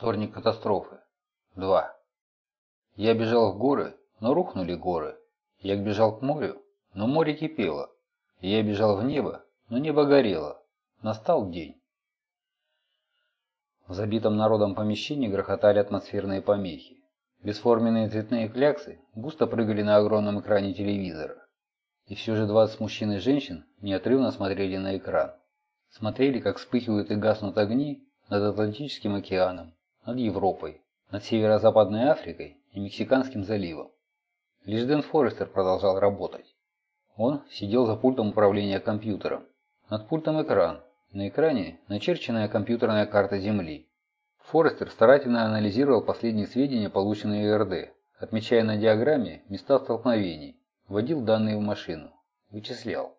Вторник катастрофы. 2. Я бежал в горы, но рухнули горы. Я бежал к морю, но море кипело. Я бежал в небо, но небо горело. Настал день. В забитом народом помещении грохотали атмосферные помехи. Бесформенные цветные кляксы густо прыгали на огромном экране телевизора. И все же 20 мужчин и женщин неотрывно смотрели на экран. Смотрели, как вспыхивают и гаснут огни над Атлантическим океаном, над Европой, над Северо-Западной Африкой и Мексиканским заливом. Лишь Дэн Форестер продолжал работать. Он сидел за пультом управления компьютером. Над пультом экран. На экране начерченная компьютерная карта Земли. Форестер старательно анализировал последние сведения, полученные РД, отмечая на диаграмме места столкновений, вводил данные в машину, вычислял.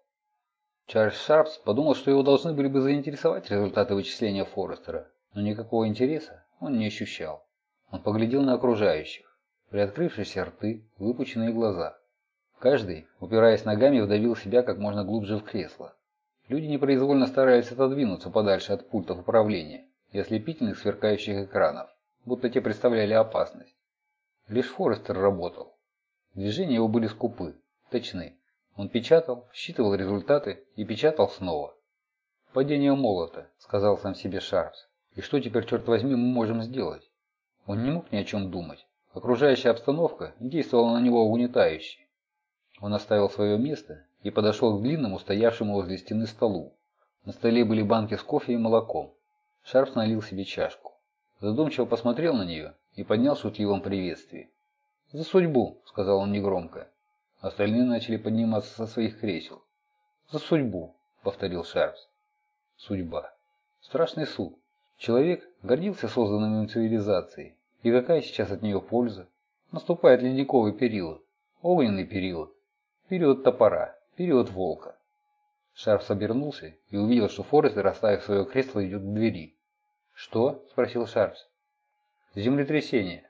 Чарльз Шарпс подумал, что его должны были бы заинтересовать результаты вычисления Форестера, но никакого интереса он не ощущал. Он поглядел на окружающих. Приоткрывшиеся рты, выпученные глаза. Каждый, упираясь ногами, вдавил себя как можно глубже в кресло. Люди непроизвольно старались отодвинуться подальше от пультов управления и ослепительных сверкающих экранов, будто те представляли опасность. Лишь Форестер работал. Движения его были скупы, точны. Он печатал, считывал результаты и печатал снова. «Падение молота», — сказал сам себе Шарпс. И что теперь, черт возьми, мы можем сделать? Он не мог ни о чем думать. Окружающая обстановка действовала на него угнетающе. Он оставил свое место и подошел к длинному, стоявшему возле стены столу. На столе были банки с кофе и молоком. Шарпс налил себе чашку. Задумчиво посмотрел на нее и поднял шутливом приветствии. «За судьбу», — сказал он негромко. Остальные начали подниматься со своих кресел. «За судьбу», — повторил Шарпс. «Судьба. Страшный суд. Человек гордился созданной им цивилизацией. И какая сейчас от нее польза? Наступает ледниковый период, огненный период, период топора, период волка. Шарф обернулся и увидел, что Форестер, оставив свое кресло, идет к двери. «Что?» – спросил Шарпс. «Землетрясение».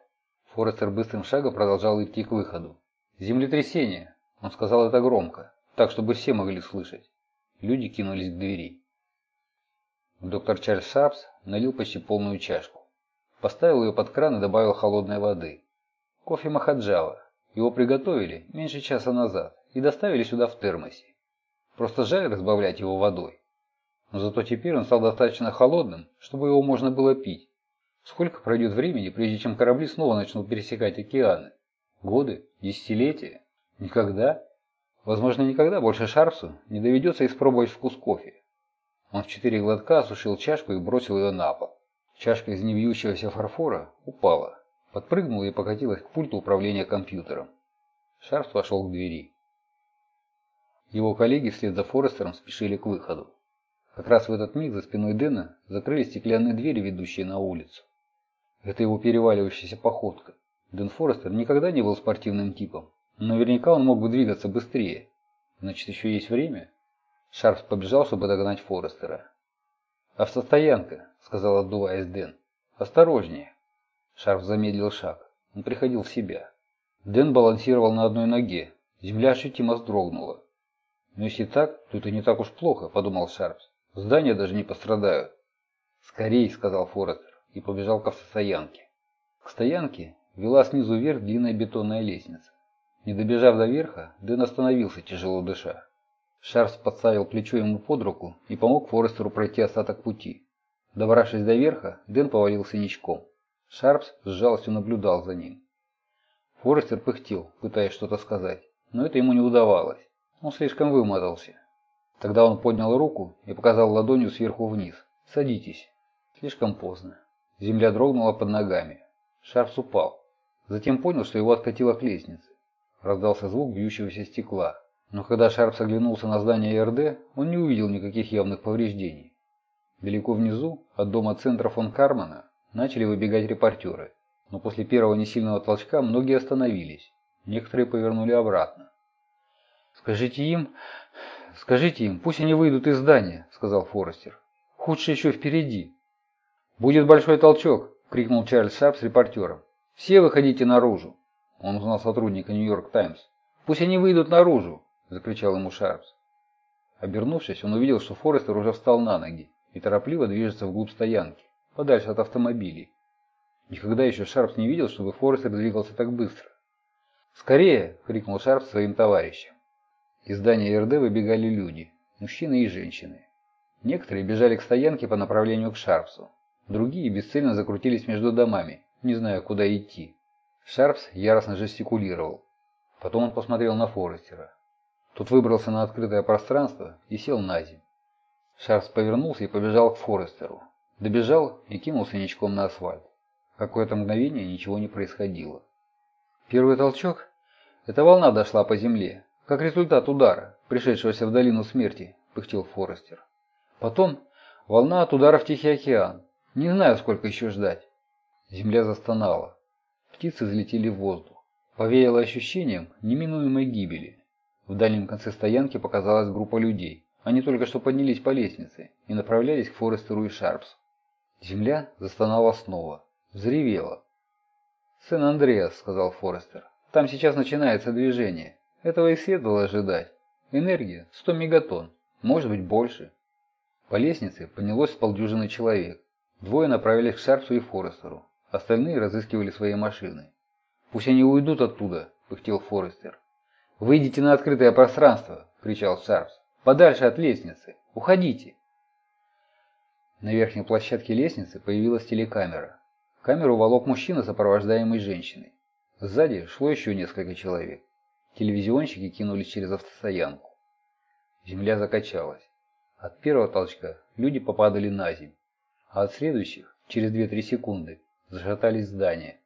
Форестер быстрым шагом продолжал идти к выходу. «Землетрясение!» Он сказал это громко, так, чтобы все могли слышать. Люди кинулись к двери. Доктор Чарльз Шарпс налил почти полную чашку. Поставил ее под кран и добавил холодной воды. Кофе Махаджава. Его приготовили меньше часа назад и доставили сюда в термосе. Просто жаль разбавлять его водой. Но зато теперь он стал достаточно холодным, чтобы его можно было пить. Сколько пройдет времени, прежде чем корабли снова начнут пересекать океаны? Годы? Десятилетия? Никогда? Возможно, никогда больше Шарпсу не доведется испробовать вкус кофе. Он в четыре глотка осушил чашку и бросил ее на пол. Чашка из невьющегося фарфора упала, подпрыгнула и покатилась к пульту управления компьютером. Шарф вошел к двери. Его коллеги вслед за Форестером спешили к выходу. Как раз в этот миг за спиной Дэна закрыли стеклянные двери, ведущие на улицу. Это его переваливающаяся походка. Дэн Форестер никогда не был спортивным типом. Наверняка он мог бы двигаться быстрее. Значит, еще есть время. Шарпс побежал, чтобы догнать Форестера. «Автостоянка», — сказал, отдуваясь Дэн. «Осторожнее». Шарпс замедлил шаг. Он приходил в себя. Дэн балансировал на одной ноге. Земля ощутимо вздрогнула. «Но если так, то это не так уж плохо», — подумал Шарпс. «Здания даже не пострадают». «Скорей», — сказал Форестер и побежал к автостоянке. К стоянке вела снизу вверх длинная бетонная лестница. Не добежав до верха, Дэн остановился, тяжело дыша. Шарпс подставил плечо ему под руку и помог Форестеру пройти остаток пути. Добравшись до верха, Дэн повалился ничком. Шарпс с жалостью наблюдал за ним. Форестер пыхтел, пытаясь что-то сказать, но это ему не удавалось. Он слишком вымотался. Тогда он поднял руку и показал ладонью сверху вниз. «Садитесь». Слишком поздно. Земля дрогнула под ногами. Шарпс упал. Затем понял, что его откатило к лестнице. Раздался звук бьющегося стекла. Но когда Шарпс оглянулся на здание РД, он не увидел никаких явных повреждений. Далеко внизу, от дома центра фон Кармана, начали выбегать репортеры. Но после первого несильного толчка многие остановились. Некоторые повернули обратно. «Скажите им... Скажите им, пусть они выйдут из здания», — сказал Форестер. «Худшее еще впереди». «Будет большой толчок!» — крикнул Чарльз Шарпс репортерам. «Все выходите наружу!» Он узнал сотрудника «Нью-Йорк Таймс». «Пусть они выйдут наружу!» Закричал ему Шарпс. Обернувшись, он увидел, что Форестер уже встал на ноги и торопливо движется вглубь стоянки, подальше от автомобилей. Никогда еще Шарпс не видел, чтобы Форестер двигался так быстро. «Скорее!» – крикнул Шарпс своим товарищам. Из здания РД выбегали люди, мужчины и женщины. Некоторые бежали к стоянке по направлению к Шарпсу. Другие бесцельно закрутились между домами, не зная, куда идти. Шарпс яростно жестикулировал. Потом он посмотрел на Форестера. Тот выбрался на открытое пространство и сел на землю. Шарпс повернулся и побежал к Форестеру. Добежал и кинулся ничком на асфальт. Какое-то мгновение ничего не происходило. Первый толчок – эта волна дошла по земле, как результат удара, пришедшегося в долину смерти, пыхтел Форестер. Потом волна от удара в Тихий океан. Не знаю, сколько еще ждать. Земля застонала. Птицы взлетели в воздух. Повеяло ощущением неминуемой гибели. В дальнем конце стоянки показалась группа людей. Они только что поднялись по лестнице и направлялись к Форестеру и Шарпсу. Земля застонала снова. Взревела. «Сен-Андреас», — сказал Форестер. «Там сейчас начинается движение. Этого и следовало ожидать. Энергия — 100 мегатонн. Может быть, больше». По лестнице поднялось полдюжины человек. Двое направились к Шарпсу и Форестеру. Остальные разыскивали свои машины. «Пусть они уйдут оттуда», — пыхтел Форестер. «Выйдите на открытое пространство», — кричал Шарпс. «Подальше от лестницы. Уходите». На верхней площадке лестницы появилась телекамера. Камеру волок мужчина, сопровождаемый женщиной. Сзади шло еще несколько человек. Телевизионщики кинулись через автостоянку. Земля закачалась. От первого толчка люди попадали на землю, а от следующих, через 2-3 секунды, зашатались здания.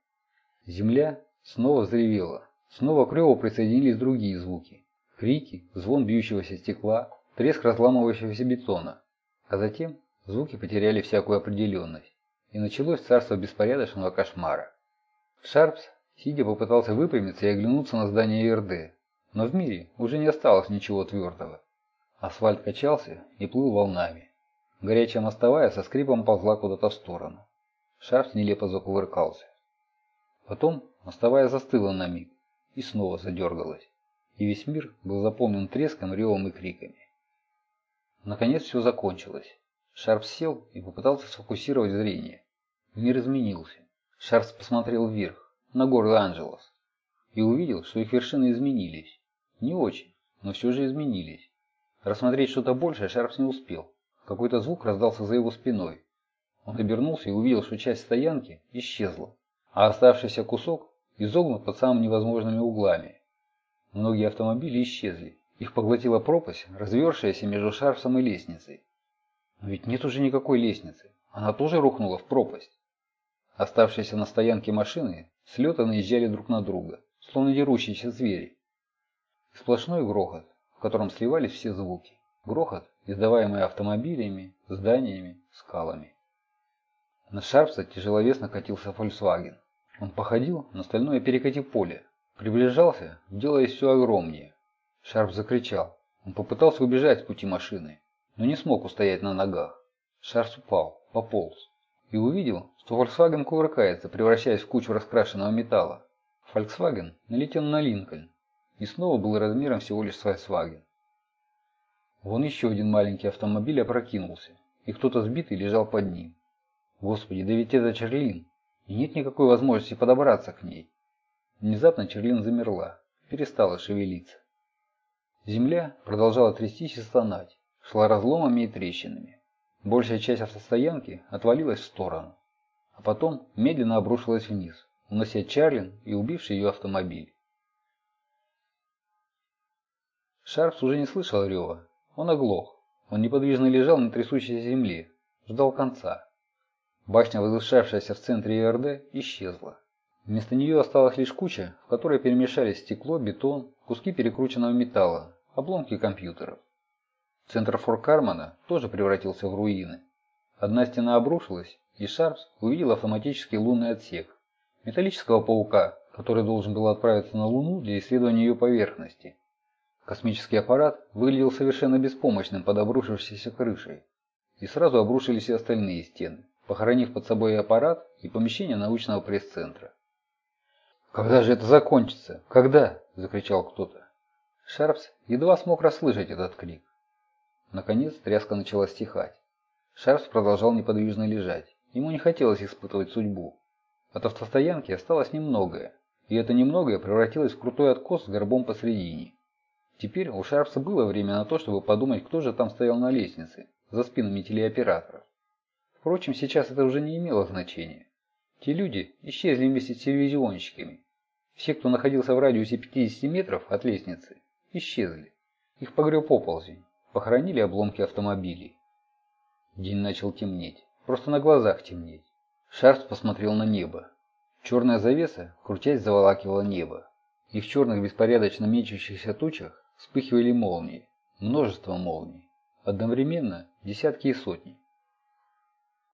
Земля снова взревела. Снова к реву присоединились другие звуки. Крики, звон бьющегося стекла, треск разламывающегося бетона. А затем звуки потеряли всякую определенность. И началось царство беспорядочного кошмара. Шарпс, сидя, попытался выпрямиться и оглянуться на здание РД. Но в мире уже не осталось ничего твердого. Асфальт качался и плыл волнами. Горячая мостовая со скрипом ползла куда-то в сторону. Шарф нелепо закувыркался. Потом мостовая застыла на миг и снова задергалась. И весь мир был заполнен треском, ревом и криками. Наконец все закончилось. Шарп сел и попытался сфокусировать зрение. Мир изменился. Шарпс посмотрел вверх, на горы Анджелос, и увидел, что их вершины изменились. Не очень, но все же изменились. Рассмотреть что-то большее Шарпс не успел. Какой-то звук раздался за его спиной. Он обернулся и увидел, что часть стоянки исчезла, а оставшийся кусок изогнут под самыми невозможными углами. Многие автомобили исчезли. Их поглотила пропасть, развершаяся между Шарпсом и лестницей. Но ведь нет уже никакой лестницы. Она тоже рухнула в пропасть. Оставшиеся на стоянке машины с лета наезжали друг на друга, словно дерущиеся звери. Сплошной грохот, в котором сливались все звуки. Грохот, издаваемый автомобилями, зданиями, скалами. На Шарпса тяжеловесно катился Volkswagen. Он походил на стальное перекати поле. Приближался, делаясь все огромнее. Шарп закричал. Он попытался убежать с пути машины, но не смог устоять на ногах. Шарпс упал, пополз и увидел, что Volkswagen кувыркается, превращаясь в кучу раскрашенного металла. Volkswagen налетел на Линкольн, и снова был размером всего лишь с Volkswagen. Вон еще один маленький автомобиль опрокинулся, и кто-то сбитый лежал под ним. Господи, да ведь это Черлин, и нет никакой возможности подобраться к ней. Внезапно Черлин замерла, перестала шевелиться. Земля продолжала трястись и стонать, шла разломами и трещинами. Большая часть автостоянки отвалилась в сторону, а потом медленно обрушилась вниз, унося Чарлин и убивший ее автомобиль. Шарпс уже не слышал рева. Он оглох. Он неподвижно лежал на трясущейся земле. Ждал конца. Башня, возвышавшаяся в центре ИРД, исчезла. Вместо нее осталась лишь куча, в которой перемешались стекло, бетон, куски перекрученного металла, обломки компьютеров. Центр Форкармана тоже превратился в руины. Одна стена обрушилась, и Шарпс увидел автоматический лунный отсек. Металлического паука, который должен был отправиться на Луну для исследования ее поверхности. Космический аппарат выглядел совершенно беспомощным под обрушившейся крышей. И сразу обрушились и остальные стены, похоронив под собой аппарат, и помещение научного пресс-центра. «Когда же это закончится? Когда?» – закричал кто-то. Шарпс едва смог расслышать этот крик. Наконец тряска начала стихать. Шарпс продолжал неподвижно лежать. Ему не хотелось испытывать судьбу. От автостоянки осталось немногое, и это немногое превратилось в крутой откос с горбом посредине. Теперь у Шарпса было время на то, чтобы подумать, кто же там стоял на лестнице, за спинами телеоператоров. Впрочем, сейчас это уже не имело значения. Те люди исчезли вместе с телевизионщиками. Все, кто находился в радиусе 50 метров от лестницы, исчезли. Их погреб оползень, похоронили обломки автомобилей. День начал темнеть, просто на глазах темнеть. Шарпс посмотрел на небо. Черная завеса, крутясь, заволакивала небо. И в черных беспорядочно мечущихся тучах вспыхивали молнии. Множество молний. Одновременно десятки и сотни.